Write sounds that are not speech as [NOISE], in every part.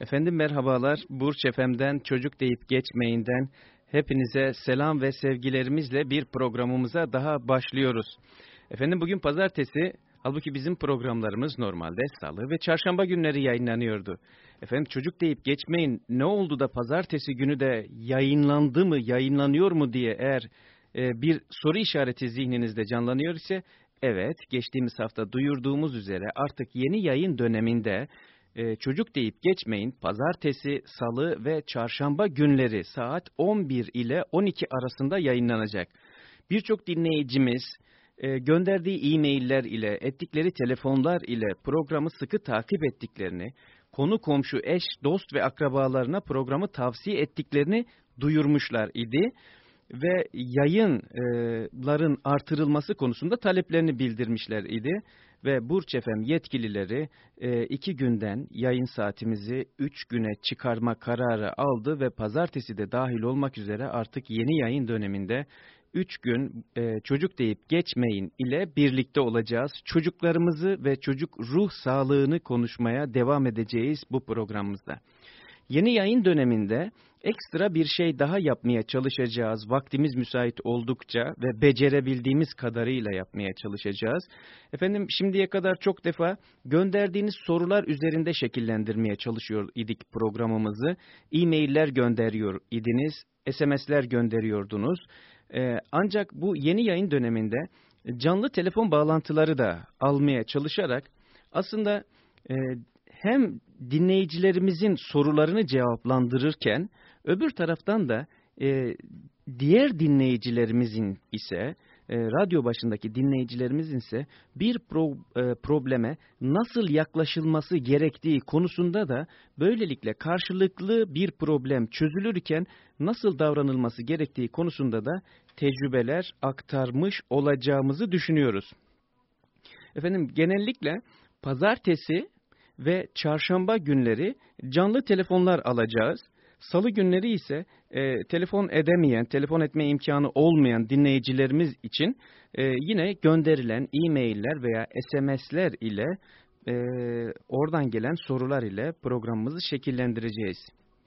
Efendim merhabalar. Burç FM'den Çocuk Deyip Geçmeyinden hepinize selam ve sevgilerimizle bir programımıza daha başlıyoruz. Efendim bugün pazartesi, halbuki bizim programlarımız normalde salı ve çarşamba günleri yayınlanıyordu. Efendim çocuk deyip geçmeyin ne oldu da pazartesi günü de yayınlandı mı, yayınlanıyor mu diye eğer e, bir soru işareti zihninizde canlanıyor ise evet geçtiğimiz hafta duyurduğumuz üzere artık yeni yayın döneminde e, çocuk deyip geçmeyin pazartesi, salı ve çarşamba günleri saat 11 ile 12 arasında yayınlanacak. Birçok dinleyicimiz e, gönderdiği e-mailler ile ettikleri telefonlar ile programı sıkı takip ettiklerini, konu komşu, eş, dost ve akrabalarına programı tavsiye ettiklerini duyurmuşlar idi ve yayınların artırılması konusunda taleplerini bildirmişler idi ve Burç Efem yetkilileri e, iki günden yayın saatimizi üç güne çıkarma kararı aldı ve pazartesi de dahil olmak üzere artık yeni yayın döneminde üç gün e, çocuk deyip geçmeyin ile birlikte olacağız. Çocuklarımızı ve çocuk ruh sağlığını konuşmaya devam edeceğiz bu programımızda. Yeni yayın döneminde ekstra bir şey daha yapmaya çalışacağız. Vaktimiz müsait oldukça ve becerebildiğimiz kadarıyla yapmaya çalışacağız. Efendim şimdiye kadar çok defa gönderdiğiniz sorular üzerinde şekillendirmeye çalışıyor idik programımızı. E-mailler gönderiyor idiniz, SMS'ler gönderiyordunuz. Ee, ancak bu yeni yayın döneminde canlı telefon bağlantıları da almaya çalışarak aslında e, hem dinleyicilerimizin sorularını cevaplandırırken öbür taraftan da e, diğer dinleyicilerimizin ise e, radyo başındaki dinleyicilerimizin ise bir pro, e, probleme nasıl yaklaşılması gerektiği konusunda da böylelikle karşılıklı bir problem çözülürken nasıl davranılması gerektiği konusunda da tecrübeler aktarmış olacağımızı düşünüyoruz. Efendim genellikle pazartesi ve çarşamba günleri canlı telefonlar alacağız. Salı günleri ise e, telefon edemeyen, telefon etme imkanı olmayan dinleyicilerimiz için e, yine gönderilen e-mailler veya SMS'ler ile e, oradan gelen sorular ile programımızı şekillendireceğiz.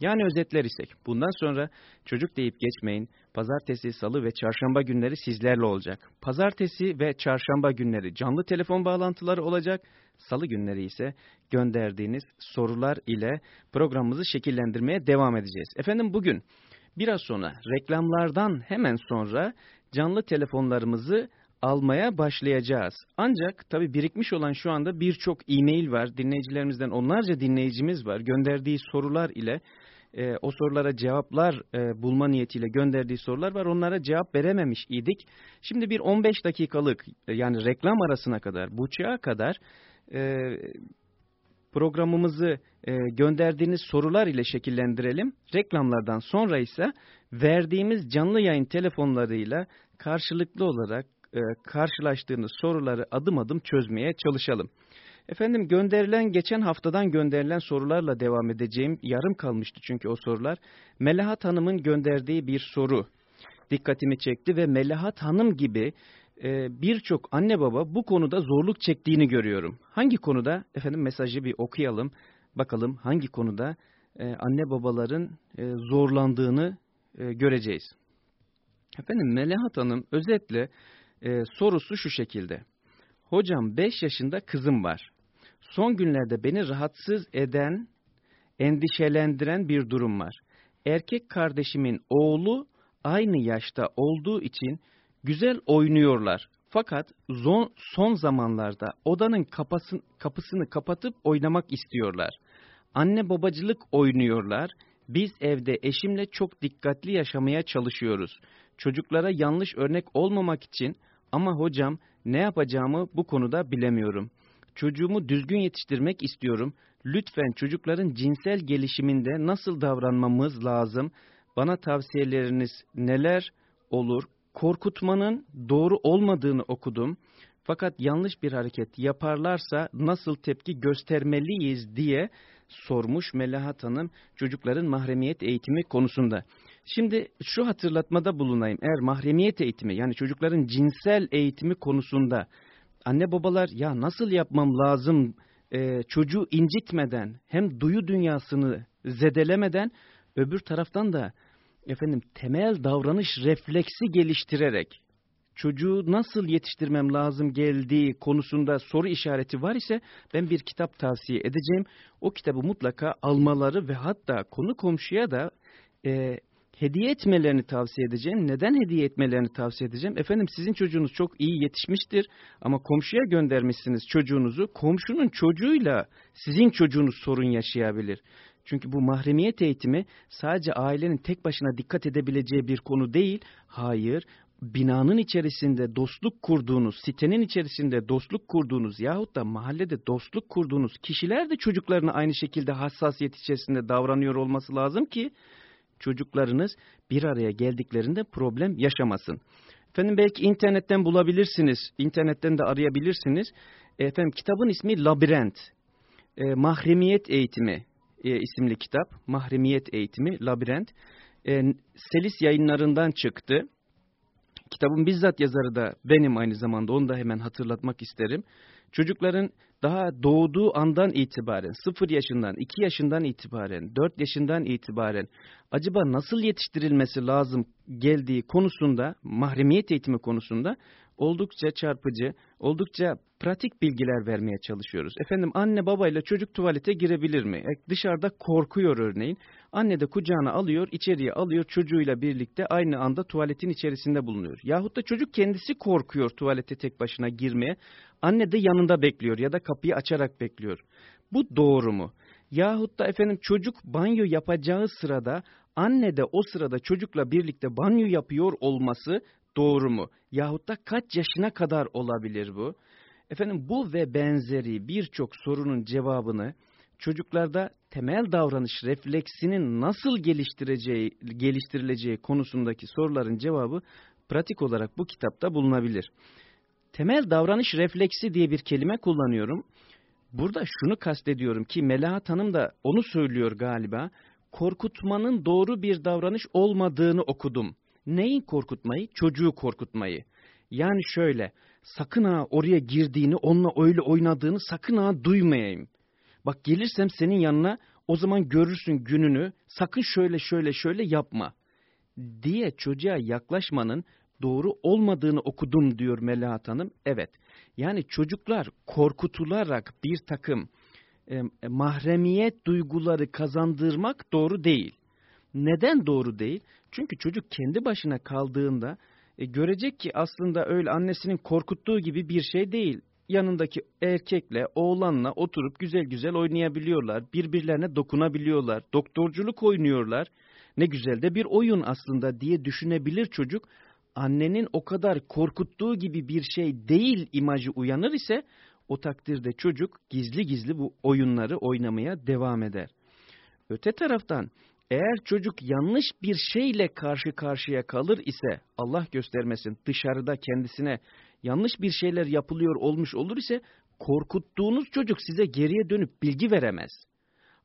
Yani özetler isek bundan sonra çocuk deyip geçmeyin pazartesi, salı ve çarşamba günleri sizlerle olacak. Pazartesi ve çarşamba günleri canlı telefon bağlantıları olacak. Salı günleri ise gönderdiğiniz sorular ile programımızı şekillendirmeye devam edeceğiz. Efendim bugün biraz sonra reklamlardan hemen sonra canlı telefonlarımızı almaya başlayacağız. Ancak tabi birikmiş olan şu anda birçok e-mail var. Dinleyicilerimizden onlarca dinleyicimiz var. Gönderdiği sorular ile e, o sorulara cevaplar e, bulma niyetiyle gönderdiği sorular var. Onlara cevap verememiş idik. Şimdi bir 15 dakikalık yani reklam arasına kadar, buçuğa kadar e, programımızı e, gönderdiğiniz sorular ile şekillendirelim. Reklamlardan sonra ise verdiğimiz canlı yayın telefonlarıyla karşılıklı olarak e, karşılaştığınız soruları adım adım çözmeye çalışalım. Efendim gönderilen geçen haftadan gönderilen sorularla devam edeceğim. Yarım kalmıştı çünkü o sorular. Melahat Hanım'ın gönderdiği bir soru dikkatimi çekti ve Melahat Hanım gibi e, birçok anne baba bu konuda zorluk çektiğini görüyorum. Hangi konuda? Efendim mesajı bir okuyalım. Bakalım hangi konuda e, anne babaların e, zorlandığını e, göreceğiz. Efendim Melahat Hanım özetle e, sorusu şu şekilde. Hocam 5 yaşında kızım var. Son günlerde beni rahatsız eden, endişelendiren bir durum var. Erkek kardeşimin oğlu aynı yaşta olduğu için güzel oynuyorlar. Fakat zon, son zamanlarda odanın kapasın, kapısını kapatıp oynamak istiyorlar. Anne babacılık oynuyorlar. Biz evde eşimle çok dikkatli yaşamaya çalışıyoruz. Çocuklara yanlış örnek olmamak için ama hocam ne yapacağımı bu konuda bilemiyorum. Çocuğumu düzgün yetiştirmek istiyorum. Lütfen çocukların cinsel gelişiminde nasıl davranmamız lazım? Bana tavsiyeleriniz neler olur? Korkutmanın doğru olmadığını okudum. Fakat yanlış bir hareket yaparlarsa nasıl tepki göstermeliyiz diye sormuş Melahat Hanım çocukların mahremiyet eğitimi konusunda. Şimdi şu hatırlatmada bulunayım. Eğer mahremiyet eğitimi yani çocukların cinsel eğitimi konusunda anne babalar ya nasıl yapmam lazım e, çocuğu incitmeden hem duyu dünyasını zedelemeden öbür taraftan da efendim temel davranış refleksi geliştirerek çocuğu nasıl yetiştirmem lazım geldiği konusunda soru işareti var ise ben bir kitap tavsiye edeceğim. O kitabı mutlaka almaları ve hatta konu komşuya da e, hediye etmelerini tavsiye edeceğim. Neden hediye etmelerini tavsiye edeceğim? Efendim sizin çocuğunuz çok iyi yetişmiştir ama komşuya göndermişsiniz çocuğunuzu. Komşunun çocuğuyla sizin çocuğunuz sorun yaşayabilir. Çünkü bu mahremiyet eğitimi sadece ailenin tek başına dikkat edebileceği bir konu değil. Hayır, binanın içerisinde dostluk kurduğunuz, sitenin içerisinde dostluk kurduğunuz yahut da mahallede dostluk kurduğunuz kişiler de çocuklarına aynı şekilde hassasiyet içerisinde davranıyor olması lazım ki çocuklarınız bir araya geldiklerinde problem yaşamasın. Efendim belki internetten bulabilirsiniz, internetten de arayabilirsiniz. Efendim kitabın ismi Labirent, e, Mahremiyet Eğitimi e, isimli kitap. Mahremiyet Eğitimi, Labirent. E, Selis yayınlarından çıktı. Kitabın bizzat yazarı da benim aynı zamanda onu da hemen hatırlatmak isterim. Çocukların daha doğduğu andan itibaren, 0 yaşından, 2 yaşından itibaren, 4 yaşından itibaren acaba nasıl yetiştirilmesi lazım geldiği konusunda, mahremiyet eğitimi konusunda oldukça çarpıcı, oldukça pratik bilgiler vermeye çalışıyoruz. Efendim anne babayla çocuk tuvalete girebilir mi? E, dışarıda korkuyor örneğin. Anne de kucağına alıyor, içeriye alıyor çocuğuyla birlikte aynı anda tuvaletin içerisinde bulunuyor. Yahut da çocuk kendisi korkuyor tuvalete tek başına girmeye. Anne de yanında bekliyor ya da kapıyı açarak bekliyor. Bu doğru mu? Yahut da efendim çocuk banyo yapacağı sırada anne de o sırada çocukla birlikte banyo yapıyor olması doğru mu? Yahut da kaç yaşına kadar olabilir bu? Efendim bu ve benzeri birçok sorunun cevabını çocuklarda temel davranış refleksinin nasıl geliştireceği, geliştirileceği konusundaki soruların cevabı pratik olarak bu kitapta bulunabilir. Temel davranış refleksi diye bir kelime kullanıyorum. Burada şunu kastediyorum ki Melahat Hanım da onu söylüyor galiba. Korkutmanın doğru bir davranış olmadığını okudum. Neyin korkutmayı? Çocuğu korkutmayı. Yani şöyle, sakın ha oraya girdiğini, onunla öyle oynadığını sakın ha duymayayım. Bak gelirsem senin yanına o zaman görürsün gününü, sakın şöyle şöyle şöyle yapma diye çocuğa yaklaşmanın doğru olmadığını okudum diyor Melahat Hanım. Evet, yani çocuklar korkutularak bir takım e, mahremiyet duyguları kazandırmak doğru değil. Neden doğru değil? Çünkü çocuk kendi başına kaldığında e, görecek ki aslında öyle annesinin korkuttuğu gibi bir şey değil. Yanındaki erkekle, oğlanla oturup güzel güzel oynayabiliyorlar. Birbirlerine dokunabiliyorlar. Doktorculuk oynuyorlar. Ne güzel de bir oyun aslında diye düşünebilir çocuk. Annenin o kadar korkuttuğu gibi bir şey değil imajı uyanır ise o takdirde çocuk gizli gizli bu oyunları oynamaya devam eder. Öte taraftan eğer çocuk yanlış bir şeyle karşı karşıya kalır ise Allah göstermesin dışarıda kendisine yanlış bir şeyler yapılıyor olmuş olur ise korkuttuğunuz çocuk size geriye dönüp bilgi veremez.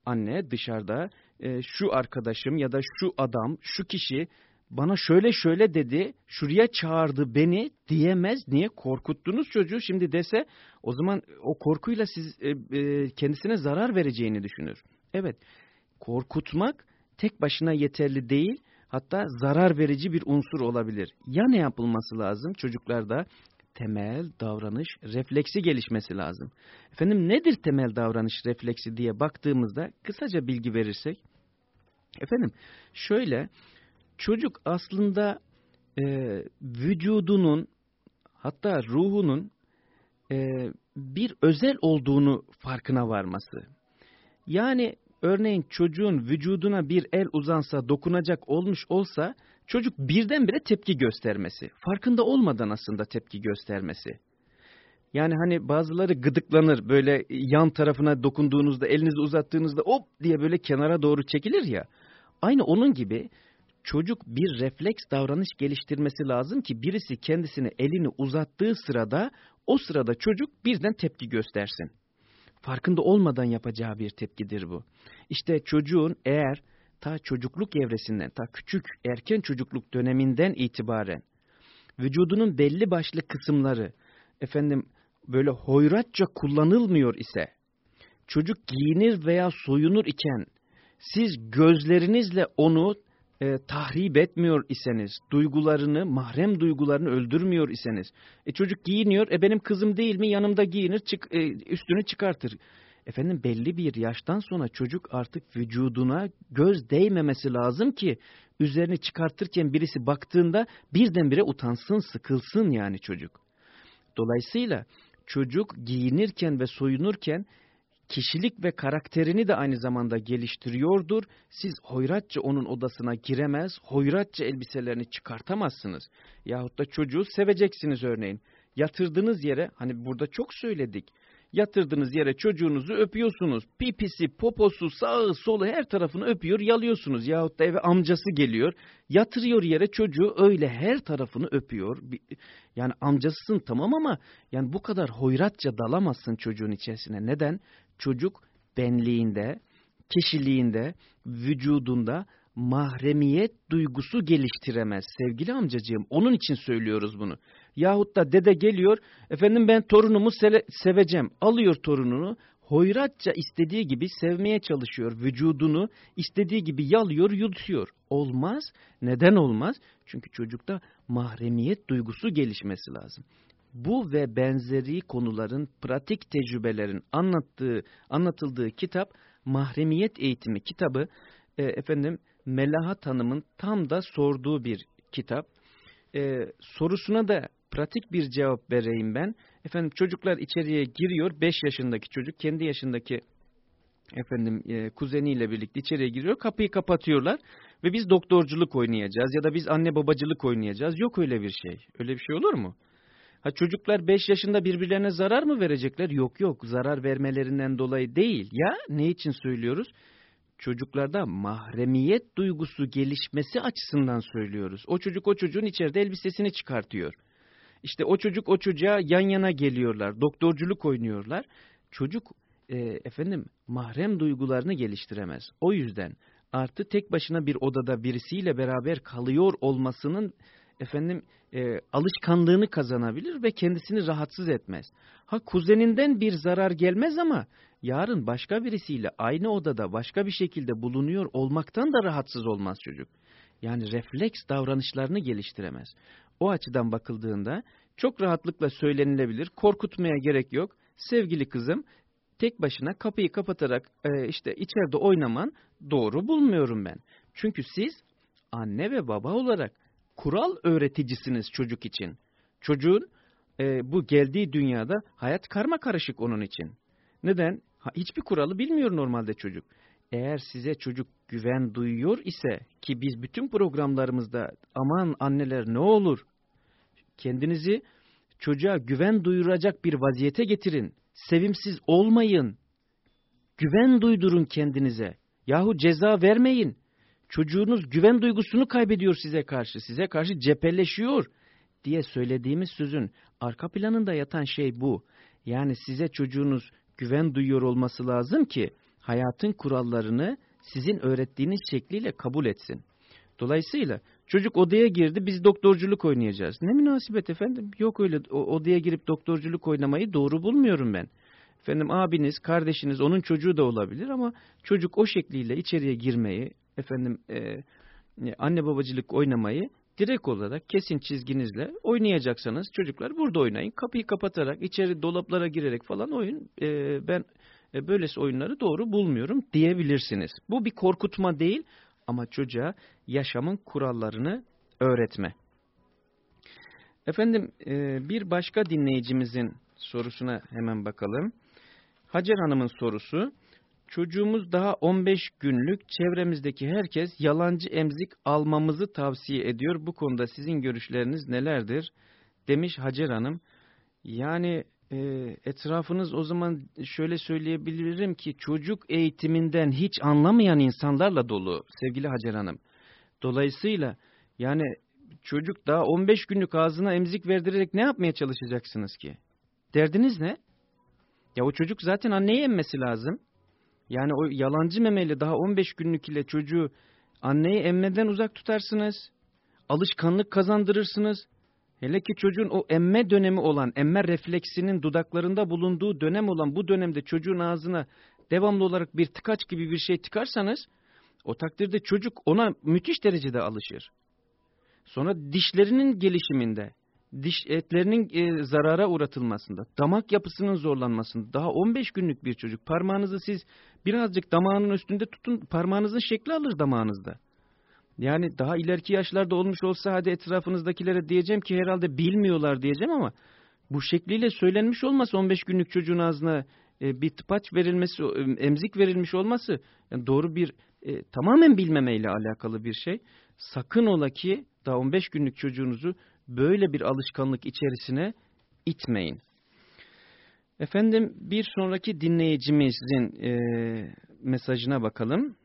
Anne dışarıda e, şu arkadaşım ya da şu adam, şu kişi bana şöyle şöyle dedi, şuraya çağırdı beni diyemez. Niye? Korkuttunuz çocuğu şimdi dese o zaman o korkuyla siz e, e, kendisine zarar vereceğini düşünür. Evet, korkutmak tek başına yeterli değil, hatta zarar verici bir unsur olabilir. Ya ne yapılması lazım çocuklarda? Temel davranış refleksi gelişmesi lazım. Efendim nedir temel davranış refleksi diye baktığımızda kısaca bilgi verirsek. Efendim şöyle çocuk aslında e, vücudunun hatta ruhunun e, bir özel olduğunu farkına varması. Yani örneğin çocuğun vücuduna bir el uzansa dokunacak olmuş olsa çocuk birdenbire tepki göstermesi. Farkında olmadan aslında tepki göstermesi. Yani hani bazıları gıdıklanır böyle yan tarafına dokunduğunuzda elinizi uzattığınızda hop diye böyle kenara doğru çekilir ya. Aynı onun gibi çocuk bir refleks davranış geliştirmesi lazım ki birisi kendisine elini uzattığı sırada o sırada çocuk birden tepki göstersin farkında olmadan yapacağı bir tepkidir bu. İşte çocuğun eğer ta çocukluk evresinden, ta küçük erken çocukluk döneminden itibaren vücudunun belli başlı kısımları efendim böyle hoyratça kullanılmıyor ise çocuk giyinir veya soyunur iken siz gözlerinizle onu e, tahrip etmiyor iseniz, duygularını, mahrem duygularını öldürmüyor iseniz, e, çocuk giyiniyor, e benim kızım değil mi yanımda giyinir, çık, e, üstünü çıkartır. Efendim belli bir yaştan sonra çocuk artık vücuduna göz değmemesi lazım ki üzerini çıkartırken birisi baktığında birdenbire utansın, sıkılsın yani çocuk. Dolayısıyla çocuk giyinirken ve soyunurken kişilik ve karakterini de aynı zamanda geliştiriyordur. Siz hoyratça onun odasına giremez, hoyratça elbiselerini çıkartamazsınız. Yahut da çocuğu seveceksiniz örneğin. Yatırdığınız yere, hani burada çok söyledik, yatırdığınız yere çocuğunuzu öpüyorsunuz. Pipisi, poposu, sağı, solu her tarafını öpüyor, yalıyorsunuz. Yahut da eve amcası geliyor, yatırıyor yere çocuğu öyle her tarafını öpüyor. Yani amcasısın tamam ama yani bu kadar hoyratça dalamazsın çocuğun içerisine. Neden? Çocuk benliğinde, kişiliğinde, vücudunda mahremiyet duygusu geliştiremez sevgili amcacığım. Onun için söylüyoruz bunu. Yahut da dede geliyor, efendim ben torunumu seveceğim. Alıyor torununu, hoyratça istediği gibi sevmeye çalışıyor. Vücudunu istediği gibi yalıyor, yutuyor. Olmaz. Neden olmaz? Çünkü çocukta mahremiyet duygusu gelişmesi lazım. Bu ve benzeri konuların pratik tecrübelerin anlattığı, anlatıldığı kitap Mahremiyet Eğitimi kitabı e, efendim Melahat Hanım'ın tam da sorduğu bir kitap. E, sorusuna da pratik bir cevap vereyim ben. Efendim çocuklar içeriye giriyor. 5 yaşındaki çocuk kendi yaşındaki efendim e, kuzeniyle birlikte içeriye giriyor. Kapıyı kapatıyorlar ve biz doktorculuk oynayacağız ya da biz anne babacılık oynayacağız. Yok öyle bir şey. Öyle bir şey olur mu? Ha çocuklar 5 yaşında birbirlerine zarar mı verecekler? Yok yok zarar vermelerinden dolayı değil. Ya ne için söylüyoruz? çocuklarda mahremiyet duygusu gelişmesi açısından söylüyoruz. O çocuk o çocuğun içeride elbisesini çıkartıyor. İşte o çocuk o çocuğa yan yana geliyorlar, doktorculuk oynuyorlar. Çocuk e, efendim mahrem duygularını geliştiremez. O yüzden artı tek başına bir odada birisiyle beraber kalıyor olmasının efendim e, alışkanlığını kazanabilir ve kendisini rahatsız etmez. Ha kuzeninden bir zarar gelmez ama yarın başka birisiyle aynı odada başka bir şekilde bulunuyor olmaktan da rahatsız olmaz çocuk. Yani refleks davranışlarını geliştiremez. O açıdan bakıldığında çok rahatlıkla söylenilebilir, korkutmaya gerek yok. Sevgili kızım, tek başına kapıyı kapatarak e, işte içeride oynaman doğru bulmuyorum ben. Çünkü siz anne ve baba olarak kural öğreticisiniz çocuk için. Çocuğun e, bu geldiği dünyada hayat karma karışık onun için. Neden? Ha, hiçbir kuralı bilmiyor normalde çocuk. Eğer size çocuk güven duyuyor ise ki biz bütün programlarımızda aman anneler ne olur kendinizi çocuğa güven duyuracak bir vaziyete getirin. Sevimsiz olmayın. Güven duydurun kendinize. Yahu ceza vermeyin. Çocuğunuz güven duygusunu kaybediyor size karşı. Size karşı cephelleşiyor diye söylediğimiz sözün arka planında yatan şey bu. Yani size çocuğunuz güven duyuyor olması lazım ki hayatın kurallarını sizin öğrettiğiniz şekliyle kabul etsin. Dolayısıyla çocuk odaya girdi biz doktorculuk oynayacağız. Ne münasebet efendim? Yok öyle odaya girip doktorculuk oynamayı doğru bulmuyorum ben. Efendim abiniz, kardeşiniz, onun çocuğu da olabilir ama çocuk o şekliyle içeriye girmeyi, efendim e, anne babacılık oynamayı direkt olarak kesin çizginizle oynayacaksanız çocuklar burada oynayın. Kapıyı kapatarak içeri dolaplara girerek falan oyun e, ben e, böylesi oyunları doğru bulmuyorum diyebilirsiniz. Bu bir korkutma değil ama çocuğa yaşamın kurallarını öğretme. Efendim e, bir başka dinleyicimizin sorusuna hemen bakalım. Hacer Hanım'ın sorusu. Çocuğumuz daha 15 günlük çevremizdeki herkes yalancı emzik almamızı tavsiye ediyor. Bu konuda sizin görüşleriniz nelerdir? Demiş Hacer Hanım. Yani e, etrafınız o zaman şöyle söyleyebilirim ki çocuk eğitiminden hiç anlamayan insanlarla dolu sevgili Hacer Hanım. Dolayısıyla yani çocuk daha 15 günlük ağzına emzik verdirerek ne yapmaya çalışacaksınız ki? Derdiniz ne? Ya o çocuk zaten anneyi emmesi lazım. Yani o yalancı memeli daha 15 günlük ile çocuğu anneyi emmeden uzak tutarsınız. Alışkanlık kazandırırsınız. Hele ki çocuğun o emme dönemi olan, emme refleksinin dudaklarında bulunduğu dönem olan bu dönemde çocuğun ağzına devamlı olarak bir tıkaç gibi bir şey tıkarsanız o takdirde çocuk ona müthiş derecede alışır. Sonra dişlerinin gelişiminde, diş etlerinin e, zarara uğratılmasında, damak yapısının zorlanmasında, daha 15 günlük bir çocuk parmağınızı siz birazcık damağının üstünde tutun, parmağınızın şekli alır damağınızda. Yani daha ileriki yaşlarda olmuş olsa hadi etrafınızdakilere diyeceğim ki herhalde bilmiyorlar diyeceğim ama bu şekliyle söylenmiş olması 15 günlük çocuğun ağzına e, bir tıpaç verilmesi, emzik verilmiş olması yani doğru bir e, tamamen bilmemeyle alakalı bir şey. Sakın ola ki daha 15 günlük çocuğunuzu böyle bir alışkanlık içerisine itmeyin. Efendim bir sonraki dinleyicimizin e, mesajına bakalım.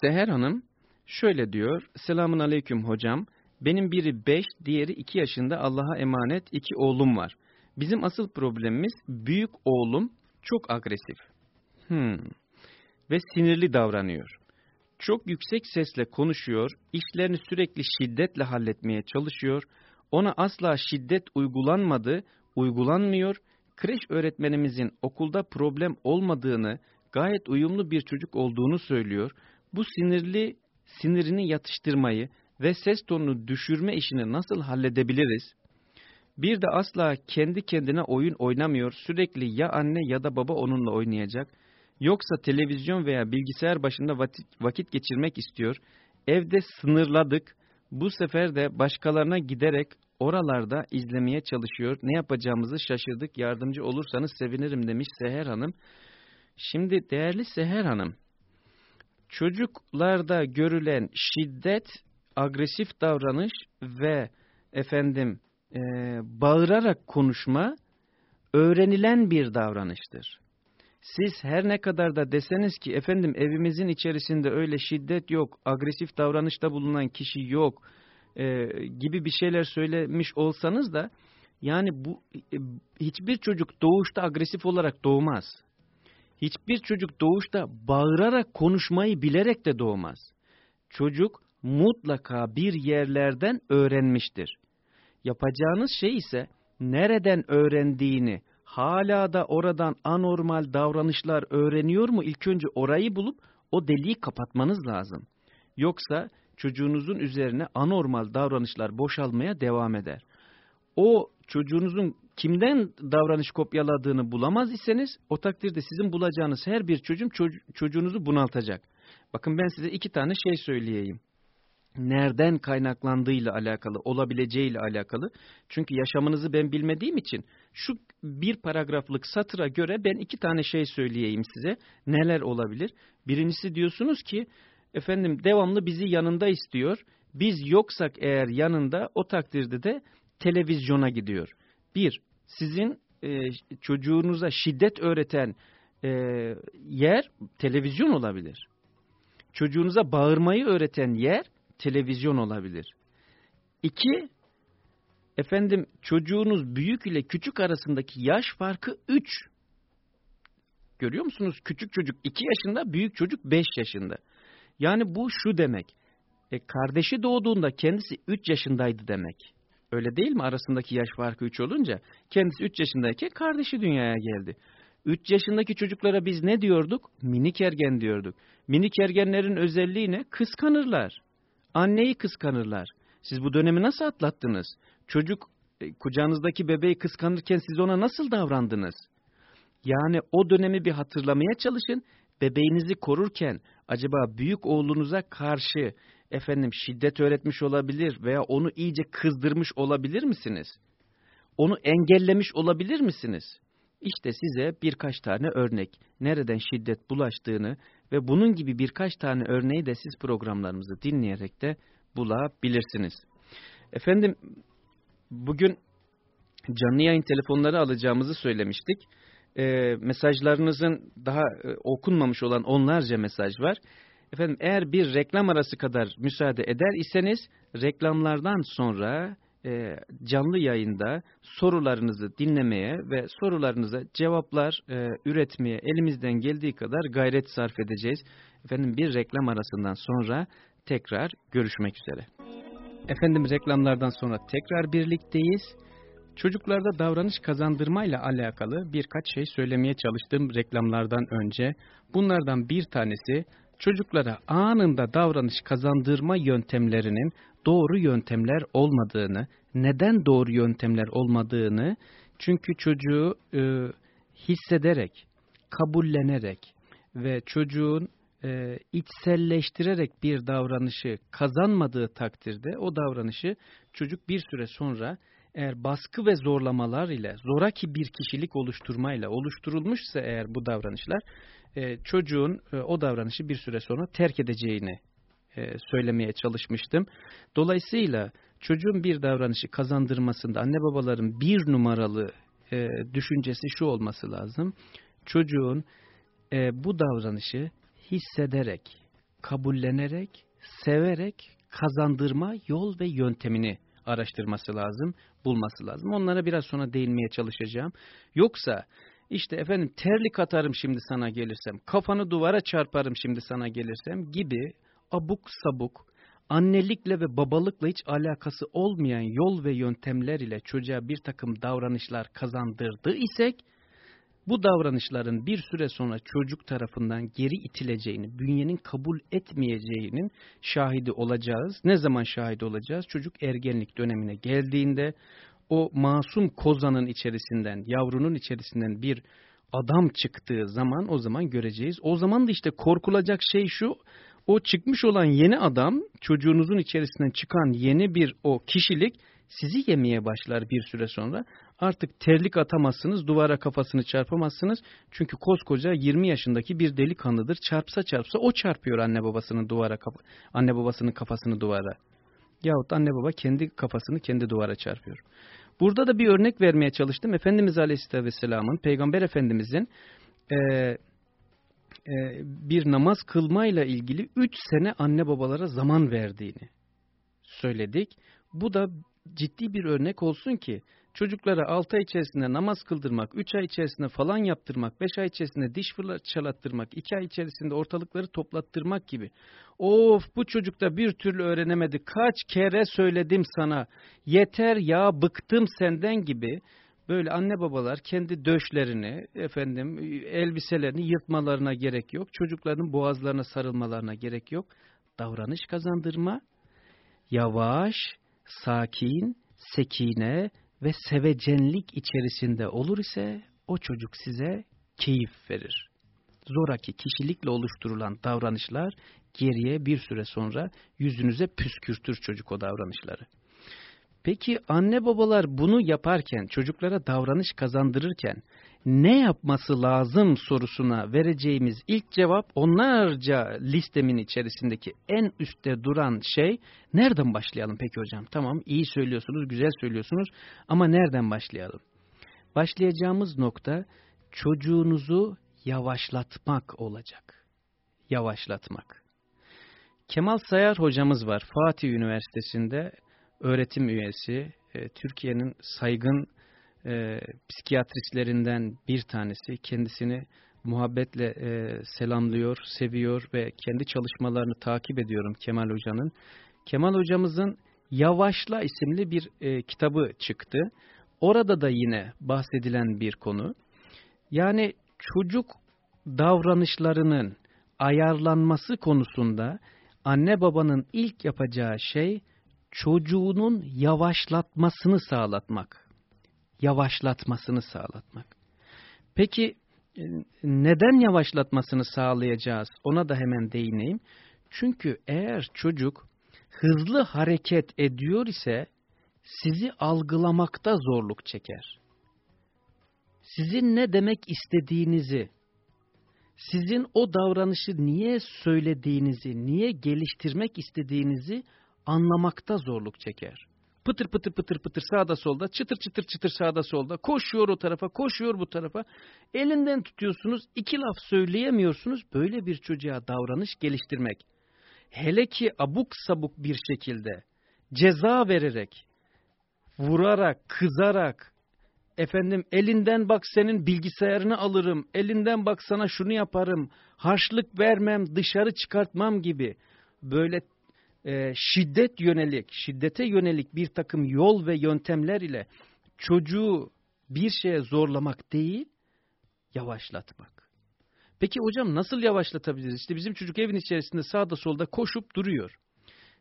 Seher Hanım şöyle diyor. Selamun Aleyküm hocam. Benim biri 5, diğeri 2 yaşında Allah'a emanet iki oğlum var. Bizim asıl problemimiz büyük oğlum çok agresif. Hmm. Ve sinirli davranıyor. Çok yüksek sesle konuşuyor, işlerini sürekli şiddetle halletmeye çalışıyor. Ona asla şiddet uygulanmadı, uygulanmıyor. Kreş öğretmenimizin okulda problem olmadığını, gayet uyumlu bir çocuk olduğunu söylüyor. Bu sinirli sinirini yatıştırmayı ve ses tonunu düşürme işini nasıl halledebiliriz? Bir de asla kendi kendine oyun oynamıyor, sürekli ya anne ya da baba onunla oynayacak. Yoksa televizyon veya bilgisayar başında vakit geçirmek istiyor. Evde sınırladık. Bu sefer de başkalarına giderek oralarda izlemeye çalışıyor. Ne yapacağımızı şaşırdık. Yardımcı olursanız sevinirim demiş Seher Hanım. Şimdi değerli Seher Hanım, çocuklarda görülen şiddet, agresif davranış ve efendim e, bağırarak konuşma öğrenilen bir davranıştır. Siz her ne kadar da deseniz ki efendim evimizin içerisinde öyle şiddet yok, agresif davranışta bulunan kişi yok e, gibi bir şeyler söylemiş olsanız da yani bu e, hiçbir çocuk doğuşta agresif olarak doğmaz. Hiçbir çocuk doğuşta bağırarak konuşmayı bilerek de doğmaz. Çocuk mutlaka bir yerlerden öğrenmiştir. Yapacağınız şey ise nereden öğrendiğini, hala da oradan anormal davranışlar öğreniyor mu ilk önce orayı bulup o deliği kapatmanız lazım. Yoksa çocuğunuzun üzerine anormal davranışlar boşalmaya devam eder. O çocuğunuzun kimden davranış kopyaladığını bulamaz iseniz o takdirde sizin bulacağınız her bir çocuğun çocuğunuzu bunaltacak. Bakın ben size iki tane şey söyleyeyim nereden kaynaklandığıyla alakalı, olabileceğiyle alakalı. Çünkü yaşamınızı ben bilmediğim için şu bir paragraflık satıra göre ben iki tane şey söyleyeyim size. Neler olabilir? Birincisi diyorsunuz ki efendim devamlı bizi yanında istiyor. Biz yoksak eğer yanında o takdirde de televizyona gidiyor. Bir, sizin e, çocuğunuza şiddet öğreten e, yer televizyon olabilir. Çocuğunuza bağırmayı öğreten yer televizyon olabilir. İki, efendim çocuğunuz büyük ile küçük arasındaki yaş farkı üç. Görüyor musunuz? Küçük çocuk iki yaşında, büyük çocuk beş yaşında. Yani bu şu demek. E, kardeşi doğduğunda kendisi üç yaşındaydı demek. Öyle değil mi? Arasındaki yaş farkı üç olunca kendisi üç yaşındayken kardeşi dünyaya geldi. Üç yaşındaki çocuklara biz ne diyorduk? Minik ergen diyorduk. Minik ergenlerin özelliği ne? Kıskanırlar. Anneyi kıskanırlar. Siz bu dönemi nasıl atlattınız? Çocuk e, kucağınızdaki bebeği kıskanırken siz ona nasıl davrandınız? Yani o dönemi bir hatırlamaya çalışın. Bebeğinizi korurken acaba büyük oğlunuza karşı efendim şiddet öğretmiş olabilir veya onu iyice kızdırmış olabilir misiniz? Onu engellemiş olabilir misiniz? İşte size birkaç tane örnek, nereden şiddet bulaştığını ve bunun gibi birkaç tane örneği de siz programlarımızı dinleyerek de bulabilirsiniz. Efendim bugün canlı yayın telefonları alacağımızı söylemiştik. E, mesajlarınızın daha e, okunmamış olan onlarca mesaj var. Efendim eğer bir reklam arası kadar müsaade eder iseniz reklamlardan sonra e, canlı yayında sorularınızı dinlemeye ve sorularınıza cevaplar e, üretmeye elimizden geldiği kadar gayret sarf edeceğiz. Efendim bir reklam arasından sonra tekrar görüşmek üzere. Efendim reklamlardan sonra tekrar birlikteyiz. Çocuklarda davranış kazandırmayla alakalı birkaç şey söylemeye çalıştım reklamlardan önce. Bunlardan bir tanesi çocuklara anında davranış kazandırma yöntemlerinin doğru yöntemler olmadığını, neden doğru yöntemler olmadığını, çünkü çocuğu e, hissederek, kabullenerek ve çocuğun e, içselleştirerek bir davranışı kazanmadığı takdirde o davranışı çocuk bir süre sonra eğer baskı ve zorlamalar ile zoraki bir kişilik oluşturmayla oluşturulmuşsa eğer bu davranışlar e, çocuğun e, o davranışı bir süre sonra terk edeceğini e, söylemeye çalışmıştım. Dolayısıyla çocuğun bir davranışı kazandırmasında anne babaların bir numaralı e, düşüncesi şu olması lazım. Çocuğun e, bu davranışı hissederek, kabullenerek, severek kazandırma yol ve yöntemini araştırması lazım, bulması lazım. Onlara biraz sonra değinmeye çalışacağım. Yoksa işte efendim terlik atarım şimdi sana gelirsem, kafanı duvara çarparım şimdi sana gelirsem gibi abuk sabuk, annelikle ve babalıkla hiç alakası olmayan yol ve yöntemler ile çocuğa bir takım davranışlar kazandırdı isek, bu davranışların bir süre sonra çocuk tarafından geri itileceğini, bünyenin kabul etmeyeceğinin şahidi olacağız. Ne zaman şahidi olacağız? Çocuk ergenlik dönemine geldiğinde o masum kozanın içerisinden, yavrunun içerisinden bir adam çıktığı zaman o zaman göreceğiz. O zaman da işte korkulacak şey şu, o çıkmış olan yeni adam, çocuğunuzun içerisinden çıkan yeni bir o kişilik sizi yemeye başlar bir süre sonra. Artık terlik atamazsınız, duvara kafasını çarpamazsınız. Çünkü koskoca 20 yaşındaki bir delikanlıdır. Çarpsa çarpsa o çarpıyor anne babasının duvara anne babasının kafasını duvara. Yahut anne baba kendi kafasını kendi duvara çarpıyor. Burada da bir örnek vermeye çalıştım. Efendimiz Aleyhisselatü Vesselam'ın, Peygamber Efendimiz'in e, e, bir namaz kılmayla ilgili 3 sene anne babalara zaman verdiğini söyledik. Bu da ciddi bir örnek olsun ki çocuklara 6 ay içerisinde namaz kıldırmak, 3 ay içerisinde falan yaptırmak, 5 ay içerisinde diş fırçalattırmak, 2 ay içerisinde ortalıkları toplattırmak gibi. Of bu çocuk da bir türlü öğrenemedi. Kaç kere söyledim sana. Yeter ya bıktım senden gibi. Böyle anne babalar kendi döşlerini, efendim elbiselerini yırtmalarına gerek yok. Çocukların boğazlarına sarılmalarına gerek yok. Davranış kazandırma, yavaş, sakin, sekine ve sevecenlik içerisinde olur ise o çocuk size keyif verir. Zoraki kişilikle oluşturulan davranışlar geriye bir süre sonra yüzünüze püskürtür çocuk o davranışları. Peki anne babalar bunu yaparken, çocuklara davranış kazandırırken ne yapması lazım sorusuna vereceğimiz ilk cevap onlarca listemin içerisindeki en üstte duran şey nereden başlayalım peki hocam? Tamam iyi söylüyorsunuz, güzel söylüyorsunuz ama nereden başlayalım? Başlayacağımız nokta çocuğunuzu yavaşlatmak olacak. Yavaşlatmak. Kemal Sayar hocamız var Fatih Üniversitesi'nde öğretim üyesi, e, Türkiye'nin saygın e, psikiyatristlerinden bir tanesi. Kendisini muhabbetle e, selamlıyor, seviyor ve kendi çalışmalarını takip ediyorum Kemal Hoca'nın. Kemal Hocamızın Yavaşla isimli bir e, kitabı çıktı. Orada da yine bahsedilen bir konu. Yani çocuk davranışlarının ayarlanması konusunda anne babanın ilk yapacağı şey çocuğunun yavaşlatmasını sağlatmak. Yavaşlatmasını sağlatmak. Peki neden yavaşlatmasını sağlayacağız? Ona da hemen değineyim. Çünkü eğer çocuk hızlı hareket ediyor ise sizi algılamakta zorluk çeker. Sizin ne demek istediğinizi, sizin o davranışı niye söylediğinizi, niye geliştirmek istediğinizi anlamakta zorluk çeker. Pıtır pıtır pıtır pıtır sağda solda, çıtır çıtır çıtır sağda solda, koşuyor o tarafa, koşuyor bu tarafa. Elinden tutuyorsunuz, iki laf söyleyemiyorsunuz. Böyle bir çocuğa davranış geliştirmek. Hele ki abuk sabuk bir şekilde ceza vererek, vurarak, kızarak, efendim elinden bak senin bilgisayarını alırım, elinden bak sana şunu yaparım, harçlık vermem, dışarı çıkartmam gibi böyle e, şiddet yönelik, şiddete yönelik bir takım yol ve yöntemler ile çocuğu bir şeye zorlamak değil, yavaşlatmak. Peki hocam nasıl yavaşlatabiliriz? İşte bizim çocuk evin içerisinde sağda solda koşup duruyor.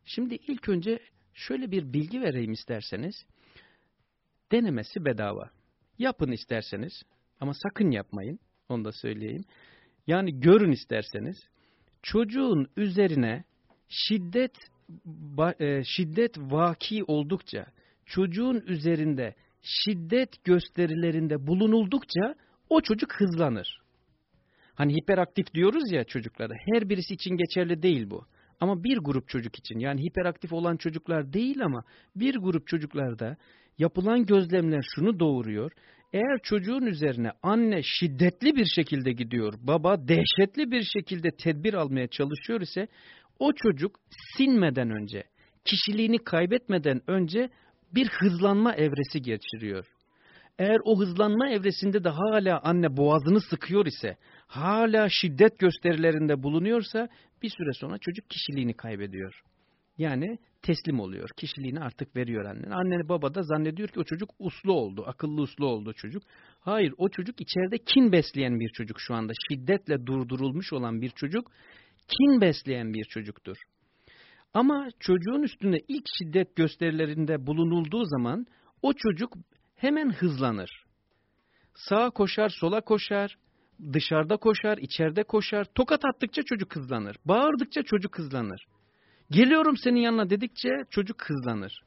Şimdi ilk önce şöyle bir bilgi vereyim isterseniz. Denemesi bedava. Yapın isterseniz ama sakın yapmayın. Onu da söyleyeyim. Yani görün isterseniz. Çocuğun üzerine şiddet şiddet vaki oldukça, çocuğun üzerinde şiddet gösterilerinde bulunuldukça o çocuk hızlanır. Hani hiperaktif diyoruz ya çocuklara. Her birisi için geçerli değil bu. Ama bir grup çocuk için yani hiperaktif olan çocuklar değil ama bir grup çocuklarda yapılan gözlemler şunu doğuruyor. Eğer çocuğun üzerine anne şiddetli bir şekilde gidiyor, baba dehşetli bir şekilde tedbir almaya çalışıyor ise o çocuk sinmeden önce, kişiliğini kaybetmeden önce bir hızlanma evresi geçiriyor. Eğer o hızlanma evresinde de hala anne boğazını sıkıyor ise, hala şiddet gösterilerinde bulunuyorsa bir süre sonra çocuk kişiliğini kaybediyor. Yani teslim oluyor. Kişiliğini artık veriyor annen. Anne baba da zannediyor ki o çocuk uslu oldu, akıllı uslu oldu çocuk. Hayır o çocuk içeride kin besleyen bir çocuk şu anda. Şiddetle durdurulmuş olan bir çocuk, kin besleyen bir çocuktur. Ama çocuğun üstünde ilk şiddet gösterilerinde bulunulduğu zaman o çocuk hemen hızlanır. Sağa koşar, sola koşar, dışarıda koşar, içeride koşar. Tokat attıkça çocuk hızlanır. Bağırdıkça çocuk hızlanır. Geliyorum senin yanına dedikçe çocuk hızlanır.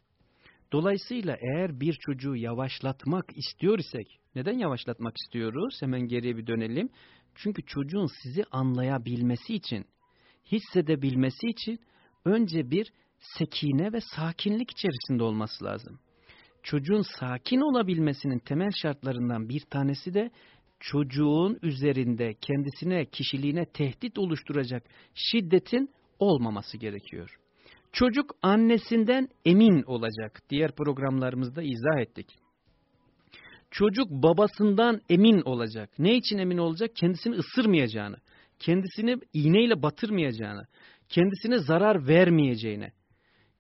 Dolayısıyla eğer bir çocuğu yavaşlatmak istiyor isek, neden yavaşlatmak istiyoruz? Hemen geriye bir dönelim. Çünkü çocuğun sizi anlayabilmesi için, hissedebilmesi için önce bir sekine ve sakinlik içerisinde olması lazım. Çocuğun sakin olabilmesinin temel şartlarından bir tanesi de çocuğun üzerinde kendisine, kişiliğine tehdit oluşturacak şiddetin olmaması gerekiyor. Çocuk annesinden emin olacak. Diğer programlarımızda izah ettik. Çocuk babasından emin olacak. Ne için emin olacak? Kendisini ısırmayacağını, kendisini iğneyle batırmayacağını, kendisine zarar vermeyeceğine,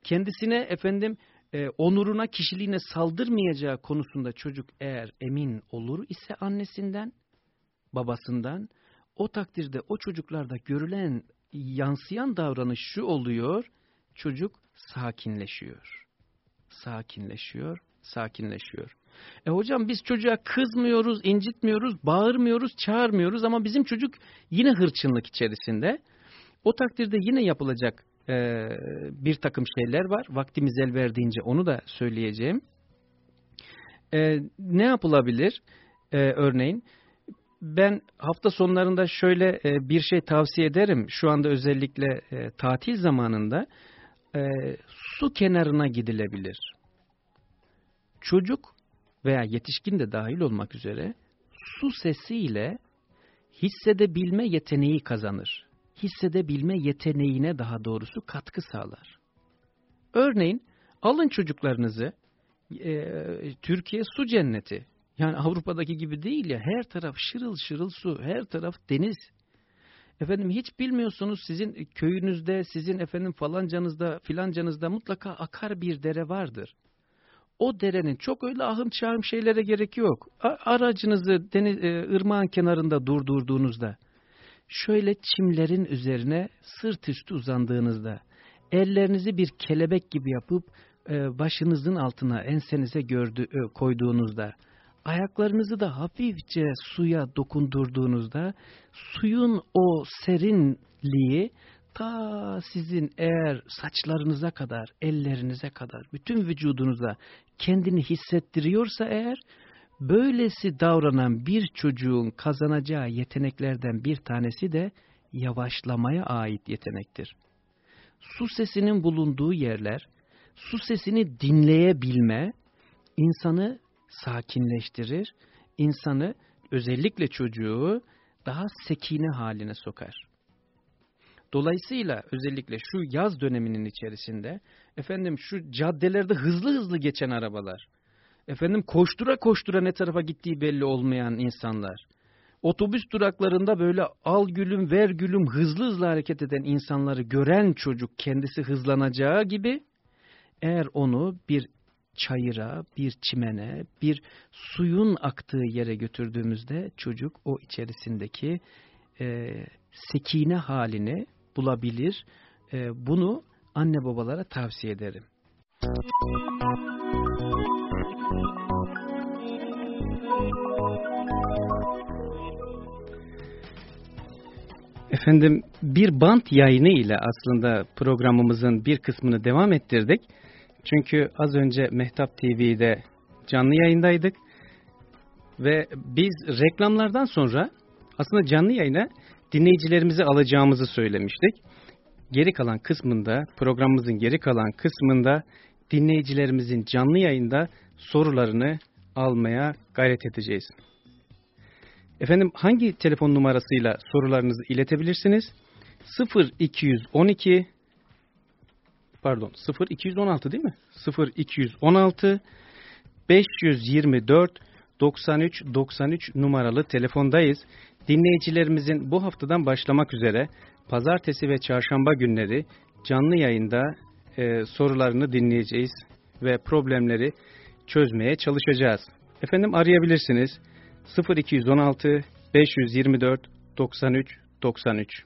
kendisine efendim e, onuruna, kişiliğine saldırmayacağı konusunda çocuk eğer emin olur ise annesinden, babasından, o takdirde o çocuklarda görülen, yansıyan davranış şu oluyor, çocuk sakinleşiyor. Sakinleşiyor, sakinleşiyor. E hocam biz çocuğa kızmıyoruz, incitmiyoruz, bağırmıyoruz, çağırmıyoruz ama bizim çocuk yine hırçınlık içerisinde. O takdirde yine yapılacak e, bir takım şeyler var. Vaktimiz el verdiğince onu da söyleyeceğim. E, ne yapılabilir? E, örneğin ben hafta sonlarında şöyle e, bir şey tavsiye ederim. Şu anda özellikle e, tatil zamanında e, su kenarına gidilebilir. Çocuk veya yetişkin de dahil olmak üzere su sesiyle hissedebilme yeteneği kazanır. Hissedebilme yeteneğine daha doğrusu katkı sağlar. Örneğin alın çocuklarınızı e, Türkiye su cenneti. Yani Avrupa'daki gibi değil ya her taraf şırıl şırıl su, her taraf deniz. Efendim hiç bilmiyorsunuz sizin köyünüzde, sizin efendim falancanızda, filancanızda mutlaka akar bir dere vardır o derenin çok öyle ahım çağım şeylere gerek yok. Aracınızı deniz, e, ırmağın kenarında durdurduğunuzda, şöyle çimlerin üzerine sırt üstü uzandığınızda, ellerinizi bir kelebek gibi yapıp e, başınızın altına ensenize gördü, e, koyduğunuzda, ayaklarınızı da hafifçe suya dokundurduğunuzda, suyun o serinliği ta sizin eğer saçlarınıza kadar, ellerinize kadar, bütün vücudunuza kendini hissettiriyorsa eğer, böylesi davranan bir çocuğun kazanacağı yeteneklerden bir tanesi de yavaşlamaya ait yetenektir. Su sesinin bulunduğu yerler, su sesini dinleyebilme, insanı sakinleştirir, insanı özellikle çocuğu daha sekine haline sokar. Dolayısıyla özellikle şu yaz döneminin içerisinde efendim şu caddelerde hızlı hızlı geçen arabalar, efendim koştura koştura ne tarafa gittiği belli olmayan insanlar, otobüs duraklarında böyle al gülüm ver gülüm hızlı hızlı hareket eden insanları gören çocuk kendisi hızlanacağı gibi eğer onu bir çayıra, bir çimene, bir suyun aktığı yere götürdüğümüzde çocuk o içerisindeki e, sekine halini bulabilir. E, bunu anne babalara tavsiye ederim. Efendim bir bant yayını ile aslında programımızın bir kısmını devam ettirdik. Çünkü az önce Mehtap TV'de canlı yayındaydık. Ve biz reklamlardan sonra aslında canlı yayına dinleyicilerimizi alacağımızı söylemiştik. Geri kalan kısmında, programımızın geri kalan kısmında dinleyicilerimizin canlı yayında sorularını almaya gayret edeceğiz. Efendim hangi telefon numarasıyla sorularınızı iletebilirsiniz? 0212 pardon 0216 değil mi? 0216 524 93 93 numaralı telefondayız. Dinleyicilerimizin bu haftadan başlamak üzere pazartesi ve çarşamba günleri canlı yayında e, sorularını dinleyeceğiz ve problemleri çözmeye çalışacağız. Efendim arayabilirsiniz. 0216 524 93 93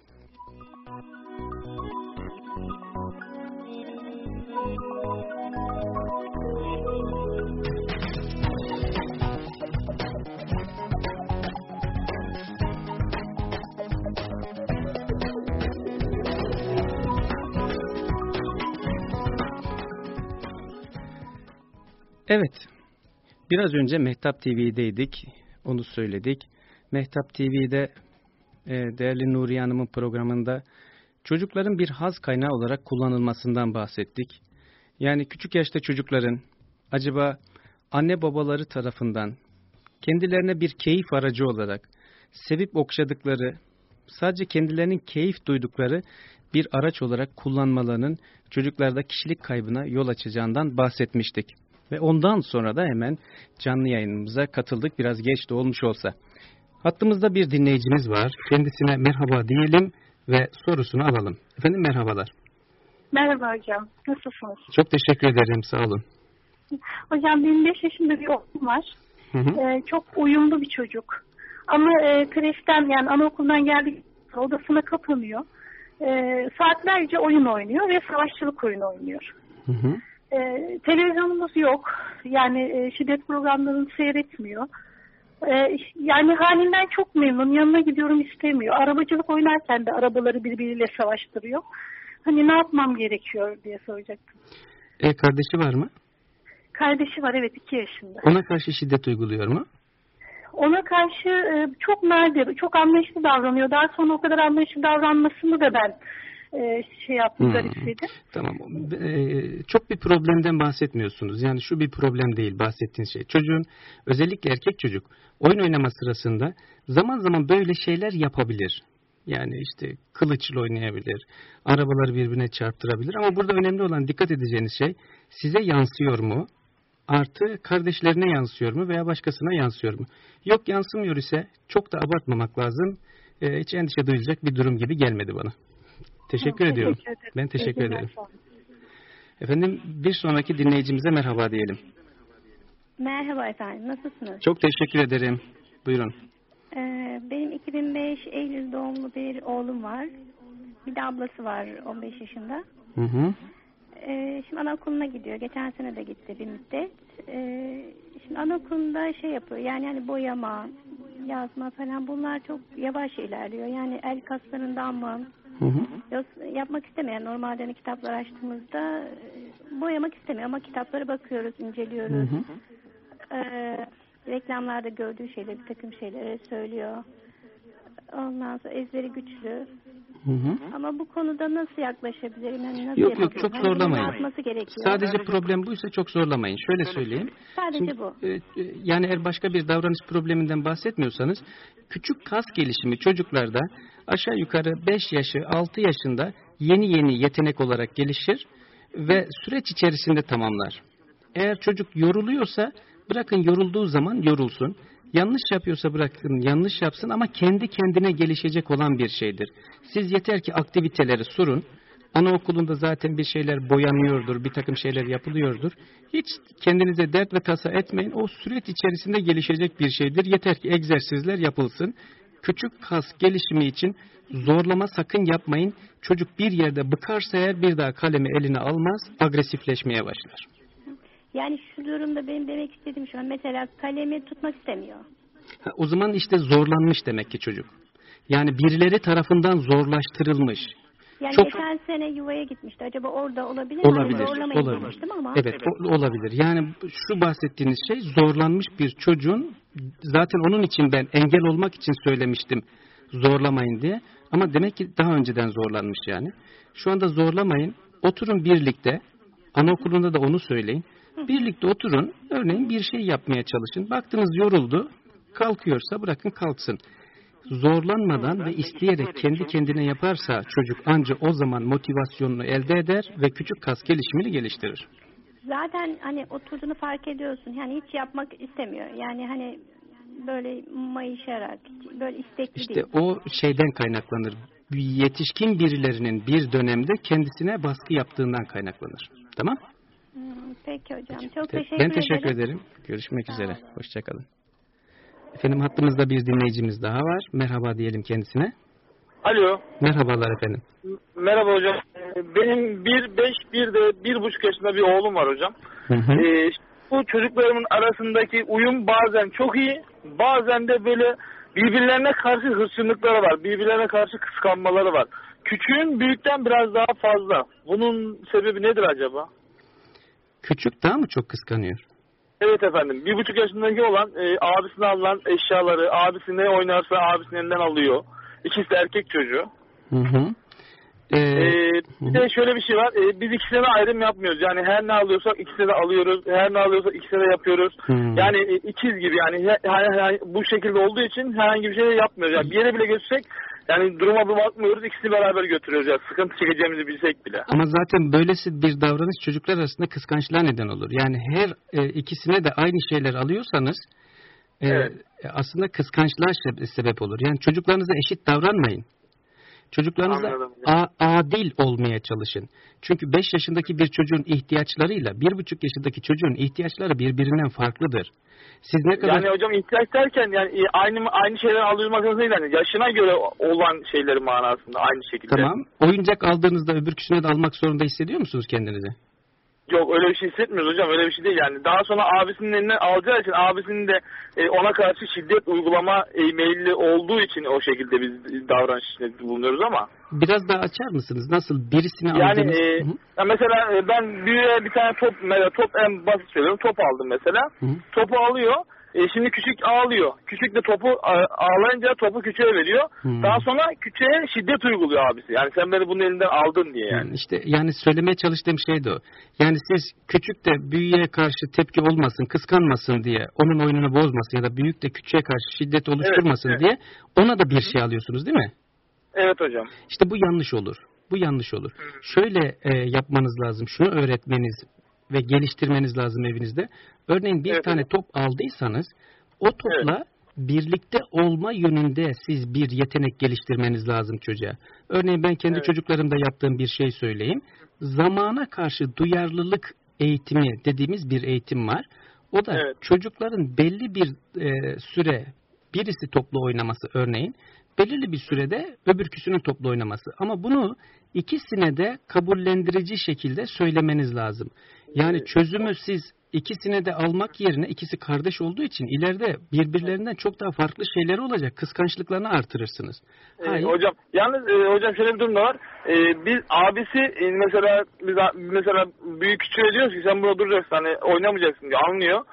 Evet, biraz önce Mehtap TV'deydik, onu söyledik. Mehtap TV'de e, değerli Nuriye Hanım'ın programında çocukların bir haz kaynağı olarak kullanılmasından bahsettik. Yani küçük yaşta çocukların acaba anne babaları tarafından kendilerine bir keyif aracı olarak sevip okşadıkları, sadece kendilerinin keyif duydukları bir araç olarak kullanmalarının çocuklarda kişilik kaybına yol açacağından bahsetmiştik. Ve ondan sonra da hemen canlı yayınımıza katıldık biraz geç de olmuş olsa. Hattımızda bir dinleyicimiz var. Kendisine merhaba diyelim ve sorusunu alalım. Efendim merhabalar. Merhaba hocam. Nasılsınız? Çok teşekkür ederim. Sağ olun. Hocam benim 5 yaşında bir oğlum var. Hı hı. Ee, çok uyumlu bir çocuk. Ama e, kreşten yani anaokulundan geldik odasına kapanıyor. E, saatlerce oyun oynuyor ve savaşçılık oyunu oynuyor. Hı hı. E, televizyonumuz yok. Yani e, şiddet programlarını seyretmiyor. E, yani halinden çok memnun. Yanına gidiyorum istemiyor. Arabacılık oynarken de arabaları birbiriyle savaştırıyor. Hani ne yapmam gerekiyor diye soracaktım. E, kardeşi var mı? Kardeşi var evet iki yaşında. Ona karşı şiddet uyguluyor mu? Ona karşı e, çok nadir, çok anlayışlı davranıyor. Daha sonra o kadar anlayışlı davranmasını da ben e, şey yaptım, hmm. garipseydim. Tamam. Ee, çok bir problemden bahsetmiyorsunuz. Yani şu bir problem değil bahsettiğiniz şey. Çocuğun özellikle erkek çocuk oyun oynama sırasında zaman zaman böyle şeyler yapabilir. Yani işte kılıçla oynayabilir, arabaları birbirine çarptırabilir ama burada önemli olan dikkat edeceğiniz şey size yansıyor mu? Artı kardeşlerine yansıyor mu veya başkasına yansıyor mu? Yok yansımıyor ise çok da abartmamak lazım. Ee, hiç endişe duyulacak bir durum gibi gelmedi bana. Teşekkür Hı, ediyorum. Teşekkür ederim. Ben teşekkür ederim. Efendim bir sonraki dinleyicimize merhaba diyelim. Merhaba efendim. Nasılsınız? Çok teşekkür ederim. Buyurun. Ee, benim 2005 Eylül doğumlu bir oğlum var. Bir de ablası var 15 yaşında. Hı hı. Ee, şimdi anaokuluna gidiyor. Geçen sene de gitti bir müddet. Ee, şimdi anaokulunda şey yapıyor. Yani hani boyama, yazma falan bunlar çok yavaş ilerliyor. Yani el kaslarından mı, Hı hı. Yapmak istemeyen normalde hani kitaplar açtığımızda e, boyamak istemiyor ama kitaplara bakıyoruz, inceliyoruz. Hı hı. Ee, reklamlarda gördüğü şeyleri, bir takım şeyleri söylüyor. Ondan sonra ezberi güçlü. Hı hı. Ama bu konuda nasıl yaklaşabilirim? Yani nasıl yok yok çok zorlamayın. Sadece problem buysa çok zorlamayın. Şöyle söyleyeyim. Sadece Şimdi, bu. E, e, yani eğer başka bir davranış probleminden bahsetmiyorsanız küçük kas gelişimi çocuklarda aşağı yukarı 5 yaşı 6 yaşında yeni yeni yetenek olarak gelişir ve süreç içerisinde tamamlar. Eğer çocuk yoruluyorsa bırakın yorulduğu zaman yorulsun. Yanlış yapıyorsa bırakın yanlış yapsın ama kendi kendine gelişecek olan bir şeydir. Siz yeter ki aktiviteleri sorun. Anaokulunda zaten bir şeyler boyanıyordur, bir takım şeyler yapılıyordur. Hiç kendinize dert ve tasa etmeyin. O süreç içerisinde gelişecek bir şeydir. Yeter ki egzersizler yapılsın. Küçük kas gelişimi için zorlama sakın yapmayın. Çocuk bir yerde bıkarsa eğer bir daha kalemi eline almaz, agresifleşmeye başlar. Yani şu durumda benim demek istediğim şu an mesela kalemi tutmak istemiyor. Ha, o zaman işte zorlanmış demek ki çocuk. Yani birileri tarafından zorlaştırılmış. Yani Çok... geçen sene yuvaya gitmişti. Acaba orada olabilir mi? Olabilir. Hani olabilir. Ama. Evet, o, olabilir. Yani şu bahsettiğiniz şey zorlanmış bir çocuğun zaten onun için ben engel olmak için söylemiştim zorlamayın diye. Ama demek ki daha önceden zorlanmış yani. Şu anda zorlamayın. Oturun birlikte. Anaokulunda da onu söyleyin. Birlikte oturun. Örneğin bir şey yapmaya çalışın. Baktınız yoruldu. Kalkıyorsa bırakın kalksın zorlanmadan ve isteyerek kendi kendine yaparsa çocuk ancak o zaman motivasyonunu elde eder ve küçük kas gelişimini geliştirir. Zaten hani oturduğunu fark ediyorsun. Yani hiç yapmak istemiyor. Yani hani böyle mayışarak, böyle istekli işte değil. o şeyden kaynaklanır. Yetişkin birilerinin bir dönemde kendisine baskı yaptığından kaynaklanır. Tamam? Hmm, peki hocam. Çok Te teşekkür ederim. Ben teşekkür ederim. ederim. Görüşmek üzere. Hoşçakalın. Efendim hattımızda bir dinleyicimiz daha var. Merhaba diyelim kendisine. Alo. Merhabalar efendim. Merhaba hocam. Benim bir beş bir de bir buçuk yaşında bir oğlum var hocam. Hı hı. Ee, bu çocuklarımın arasındaki uyum bazen çok iyi, bazen de böyle birbirlerine karşı hırsızlıkları var, birbirlerine karşı kıskanmaları var. Küçüğün büyükten biraz daha fazla. Bunun sebebi nedir acaba? Küçük daha mı çok kıskanıyor? Evet efendim. Bir buçuk yaşındaki olan e, abisine alınan eşyaları, abisi ne oynarsa abisinin elinden alıyor. İkisi de erkek çocuğu. Hı hı. Ee, ee, bir de şöyle bir şey var. Ee, biz ikisine de ayrım yapmıyoruz. Yani her ne alıyorsak ikisine de alıyoruz. Her ne alıyorsak ikisine de yapıyoruz. Hmm. Yani e, ikiz gibi yani he, he, he, bu şekilde olduğu için herhangi bir şey yapmıyoruz. Yani bir yere bile götürsek yani duruma bir bakmıyoruz. ikisini beraber götürüyoruz. Yani sıkıntı çekeceğimizi bilsek bile. Ama zaten böylesi bir davranış çocuklar arasında kıskançlığa neden olur. Yani her e, ikisine de aynı şeyler alıyorsanız e, evet. aslında kıskançlığa sebep olur. Yani çocuklarınıza eşit davranmayın. Çocuklarınıza adil olmaya çalışın. Çünkü 5 yaşındaki bir çocuğun ihtiyaçlarıyla 1,5 yaşındaki çocuğun ihtiyaçları birbirinden farklıdır. Siz ne kadar... Yani hocam ihtiyaç derken yani aynı aynı şeyler alıyormak değil yani yaşına göre olan şeyleri manasında aynı şekilde. Tamam. Oyuncak aldığınızda öbürküsüne de almak zorunda hissediyor musunuz kendinizi? Yok öyle bir şey hissetmiyoruz hocam öyle bir şey değil yani. Daha sonra abisinin elinden alacağı için abisinin de e, ona karşı şiddet uygulama e, meyilli olduğu için o şekilde biz davranış bulunuyoruz ama. Biraz daha açar mısınız? Nasıl birisini aldınız? Yani e, mesela e, ben büyüğe bir tane top, mesela top en basit söylüyorum top aldım mesela. Hı -hı. Topu alıyor e, şimdi küçük ağlıyor. Küçük de topu ağlayınca topu küçüğe veriyor. Hmm. Daha sonra küçüğe şiddet uyguluyor abisi. Yani sen beni bunun elinden aldın diye yani. Hmm, işte yani söylemeye çalıştığım şey de o. Yani siz küçük de büyüğe karşı tepki olmasın, kıskanmasın diye, onun oyununu bozmasın ya da büyük de küçüğe karşı şiddet oluşturmasın evet, evet. diye ona da bir şey alıyorsunuz değil mi? Evet hocam. İşte bu yanlış olur. Bu yanlış olur. Şöyle e, yapmanız lazım. Şunu öğretmeniz ve geliştirmeniz lazım evinizde. Örneğin bir evet. tane top aldıysanız o topla evet. birlikte olma yönünde siz bir yetenek geliştirmeniz lazım çocuğa. Örneğin ben kendi evet. çocuklarımda yaptığım bir şey söyleyeyim. Zamana karşı duyarlılık eğitimi dediğimiz bir eğitim var. O da evet. çocukların belli bir e, süre birisi toplu oynaması örneğin belirli bir sürede öbürküsünün toplu oynaması. Ama bunu ikisine de kabullendirici şekilde söylemeniz lazım. Yani çözümü siz ikisine de almak yerine ikisi kardeş olduğu için ileride birbirlerinden çok daha farklı şeyleri olacak. Kıskançlıklarını artırırsınız. Ee, Hayır. hocam yalnız e, hocam şöyle bir durum da var. E, biz abisi e, mesela biz mesela büyük küçüğe diyoruz ki sen burada duracaksın hani oynamayacaksın diye anlıyor.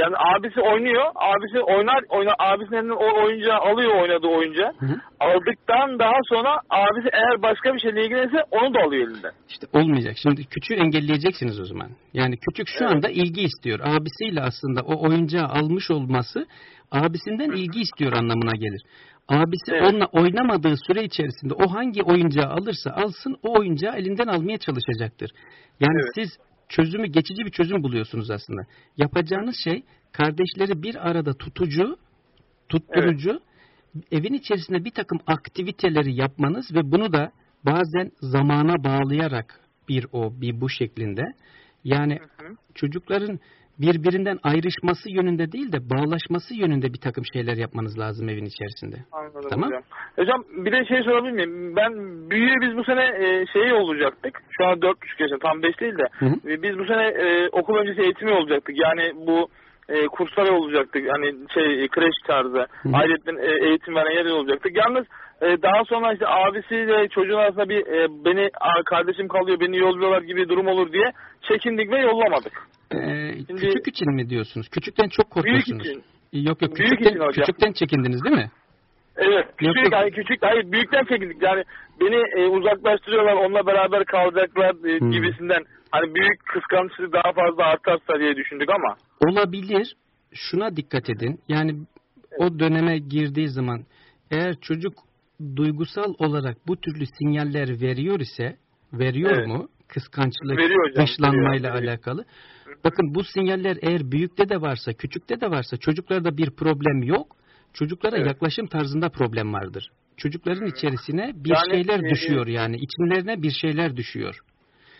Yani abisi oynuyor. Abisi oynar, oynar abisinin o oyuncağı alıyor oynadığı oyuncağı. Hı hı. Aldıktan daha sonra abisi eğer başka bir şeyle ilgilenirse onu da alıyor elinden. İşte olmayacak. Şimdi küçüğü engelleyeceksiniz o zaman. Yani küçük şu evet. anda ilgi istiyor. Abisiyle aslında o oyuncağı almış olması abisinden ilgi istiyor anlamına gelir. Abisi evet. onunla oynamadığı süre içerisinde o hangi oyuncağı alırsa alsın o oyuncağı elinden almaya çalışacaktır. Yani evet. siz çözümü geçici bir çözüm buluyorsunuz aslında. Yapacağınız şey kardeşleri bir arada tutucu, tutturucu, evet. evin içerisinde bir takım aktiviteleri yapmanız ve bunu da bazen zamana bağlayarak bir o bir bu şeklinde yani hı hı. çocukların birbirinden ayrışması yönünde değil de bağlaşması yönünde bir takım şeyler yapmanız lazım evin içerisinde. Anladım tamam. hocam. Hocam bir de şey sorabilir miyim? Ben büyüğe biz bu sene e, şeyi olacaktık. Şu an 4,5 yaşında tam 5 değil de. Hı hı. E, biz bu sene e, okul öncesi eğitimi olacaktık. Yani bu e, kurslar olacaktık. Hani şey kreş tarzı. Ayrıca e, eğitim veren yerler olacaktık. Yalnız e, daha sonra işte abisiyle çocuğun arasında bir e, beni kardeşim kalıyor beni yolluyorlar gibi durum olur diye çekindik ve yollamadık. Ee, Şimdi, küçük için mi diyorsunuz? Küçükten çok korkuyorsunuz. Büyük için. Yok yok küçükten, büyük için küçükten çekindiniz değil mi? Evet küçük, yok, hayır, küçük hayır büyükten çekindik yani beni e, uzaklaştırıyorlar onunla beraber kalacaklar e, hmm. gibisinden hani büyük kıskançlığı daha fazla artarsa diye düşündük ama. Olabilir şuna dikkat edin yani evet. o döneme girdiği zaman eğer çocuk duygusal olarak bu türlü sinyaller veriyor ise veriyor evet. mu? Kıskançlık, dışlanmayla alakalı. Bakın bu sinyaller eğer büyükte de varsa, küçükte de varsa çocuklarda bir problem yok. Çocuklara evet. yaklaşım tarzında problem vardır. Çocukların içerisine bir yani, şeyler e, düşüyor yani. içlerine bir şeyler düşüyor.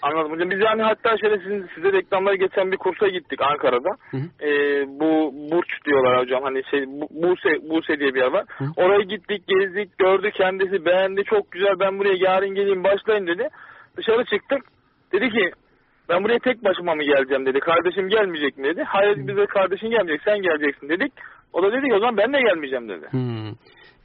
Anladım hocam. Biz yani hatta şöyle sizin, size reklamlara geçen bir kursa gittik Ankara'da. Hı hı. Ee, bu Burç diyorlar hocam. Hani şey Buse, Buse diye bir yer var. Hı. Oraya gittik, gezdik, gördü kendisi beğendi. Çok güzel ben buraya yarın geleyim başlayın dedi. Dışarı çıktık. Dedi ki ben buraya tek başıma mı geleceğim dedi. Kardeşim gelmeyecek mi dedi. Hayır bize kardeşin gelmeyecek sen geleceksin dedik. O da dedi ki o zaman ben de gelmeyeceğim dedi. Hmm.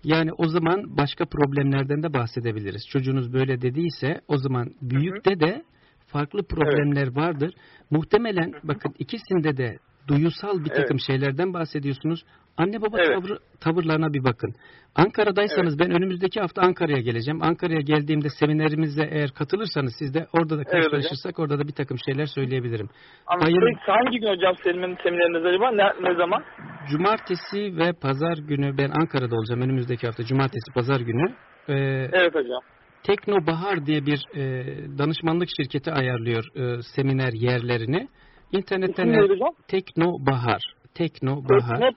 Yani o zaman başka problemlerden de bahsedebiliriz. Çocuğunuz böyle dediyse o zaman büyükte de farklı problemler evet. vardır. Muhtemelen bakın ikisinde de duyusal bir takım evet. şeylerden bahsediyorsunuz. Anne baba evet. tavır, tavırlarına bir bakın. Ankara'daysanız evet. ben önümüzdeki hafta Ankara'ya geleceğim. Ankara'ya geldiğimde seminerimize eğer katılırsanız siz de orada da karşılaşırsak evet, orada da bir takım şeyler söyleyebilirim. Ama Hayır, hangi gün hocam senin semineriniz acaba? Ne, ne zaman? Cumartesi ve pazar günü ben Ankara'da olacağım önümüzdeki hafta. Cumartesi pazar günü. Ee, evet hocam. Tekno Bahar diye bir e, danışmanlık şirketi ayarlıyor e, seminer yerlerini. İnternetten Tekno Bahar. Tekno Bahar. Tekne,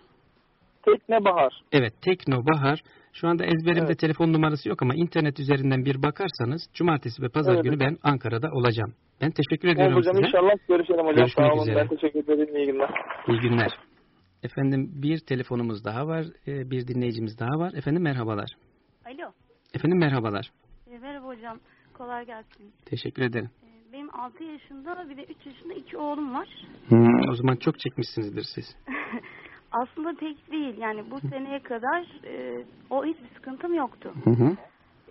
Tekne Bahar. Evet Tekno Bahar. Şu anda ezberimde evet. telefon numarası yok ama internet üzerinden bir bakarsanız cumartesi ve pazar evet. günü ben Ankara'da olacağım. Ben teşekkür ediyorum hocam, size. İnşallah görüşelim hocam. Görüşmek Sağ olun. Üzere. Ben teşekkür ederim. İyi günler. İyi günler. Efendim bir telefonumuz daha var. E, bir dinleyicimiz daha var. Efendim merhabalar. Alo. Efendim merhabalar. E, merhaba hocam. Kolay gelsin. Teşekkür ederim. E, benim 6 yaşında bir de 3 yaşında iki oğlum var. Hmm, o zaman çok çekmişsinizdir siz. [LAUGHS] Aslında tek değil. Yani bu seneye kadar e, o hiçbir sıkıntım yoktu. Hı hı.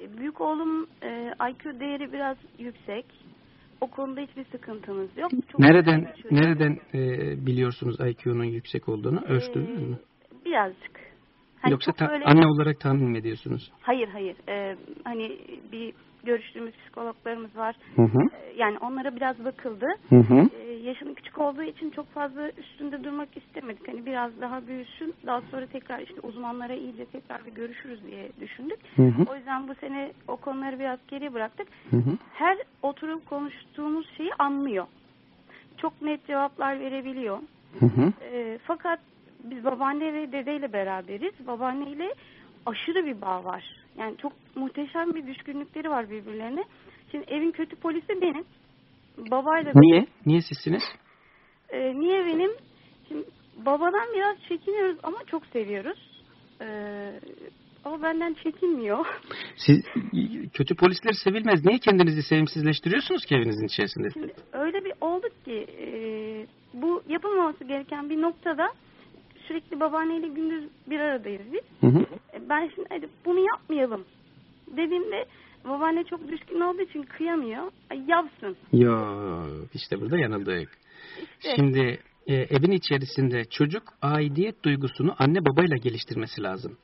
E, büyük oğlum e, IQ değeri biraz yüksek. O konuda hiçbir sıkıntımız yok. Çok nereden nereden e, biliyorsunuz IQ'nun yüksek olduğunu? Ölçtünüz e, mü? Birazcık. Hani Yoksa ta, böyle... anne olarak tahmin mi ediyorsunuz? Hayır hayır. Ee, hani bir görüştüğümüz psikologlarımız var. Hı hı. Ee, yani onlara biraz bakıldı. Hı hı. Ee, yaşının küçük olduğu için çok fazla üstünde durmak istemedik. Hani biraz daha büyüsün. Daha sonra tekrar işte uzmanlara iyice tekrar bir görüşürüz diye düşündük. Hı hı. O yüzden bu sene o konuları biraz geriye bıraktık. Hı hı. Her oturup konuştuğumuz şeyi anlıyor. Çok net cevaplar verebiliyor. Hı hı. E, fakat biz babaanne ve dedeyle beraberiz. Babaanneyle aşırı bir bağ var. Yani çok muhteşem bir düşkünlükleri var birbirlerine. Şimdi evin kötü polisi benim. Babayla Niye? Benim. Niye sizsiniz? Ee, niye benim? Şimdi babadan biraz çekiniyoruz ama çok seviyoruz. Ee, ama benden çekinmiyor. [LAUGHS] Siz kötü polisler sevilmez. Niye kendinizi sevimsizleştiriyorsunuz ki evinizin içerisinde? Şimdi öyle bir olduk ki e, bu yapılmaması gereken bir noktada sürekli babaanneyle gündüz bir aradayız biz. Hı hı. Ben şimdi hadi bunu yapmayalım dediğimde babaanne çok düşkün olduğu için kıyamıyor. Ay, yapsın. Yok işte burada yanıldık. İşte. Şimdi e, evin içerisinde çocuk aidiyet duygusunu anne babayla geliştirmesi lazım.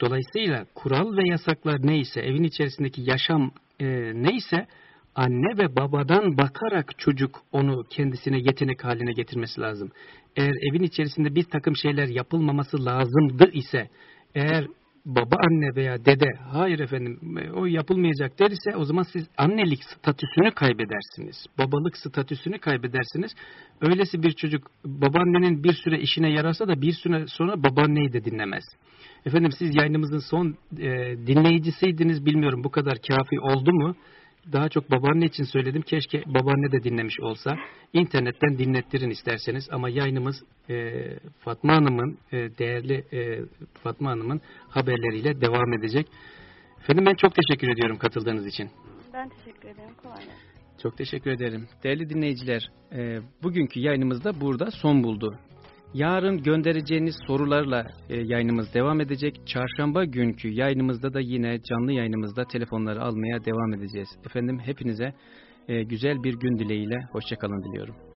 Dolayısıyla kural ve yasaklar neyse, evin içerisindeki yaşam e, neyse anne ve babadan bakarak çocuk onu kendisine yetenek haline getirmesi lazım. Eğer evin içerisinde bir takım şeyler yapılmaması lazımdı ise, eğer baba anne veya dede hayır efendim e, o yapılmayacak derse o zaman siz annelik statüsünü kaybedersiniz. Babalık statüsünü kaybedersiniz. Öylesi bir çocuk babaannenin bir süre işine yararsa da bir süre sonra babaanneyi de dinlemez. Efendim siz yayınımızın son e, dinleyicisiydiniz bilmiyorum bu kadar kafi oldu mu? Daha çok babaanne için söyledim. Keşke babaanne de dinlemiş olsa. İnternetten dinlettirin isterseniz ama yayınımız e, Fatma Hanım'ın e, değerli e, Fatma Hanım'ın haberleriyle devam edecek. Efendim ben çok teşekkür ediyorum katıldığınız için. Ben teşekkür ederim. Kolay gelsin. Çok teşekkür ederim. Değerli dinleyiciler, e, bugünkü yayınımız da burada son buldu. Yarın göndereceğiniz sorularla e, yayınımız devam edecek. Çarşamba günkü yayınımızda da yine canlı yayınımızda telefonları almaya devam edeceğiz. Efendim hepinize e, güzel bir gün dileğiyle hoşçakalın diliyorum.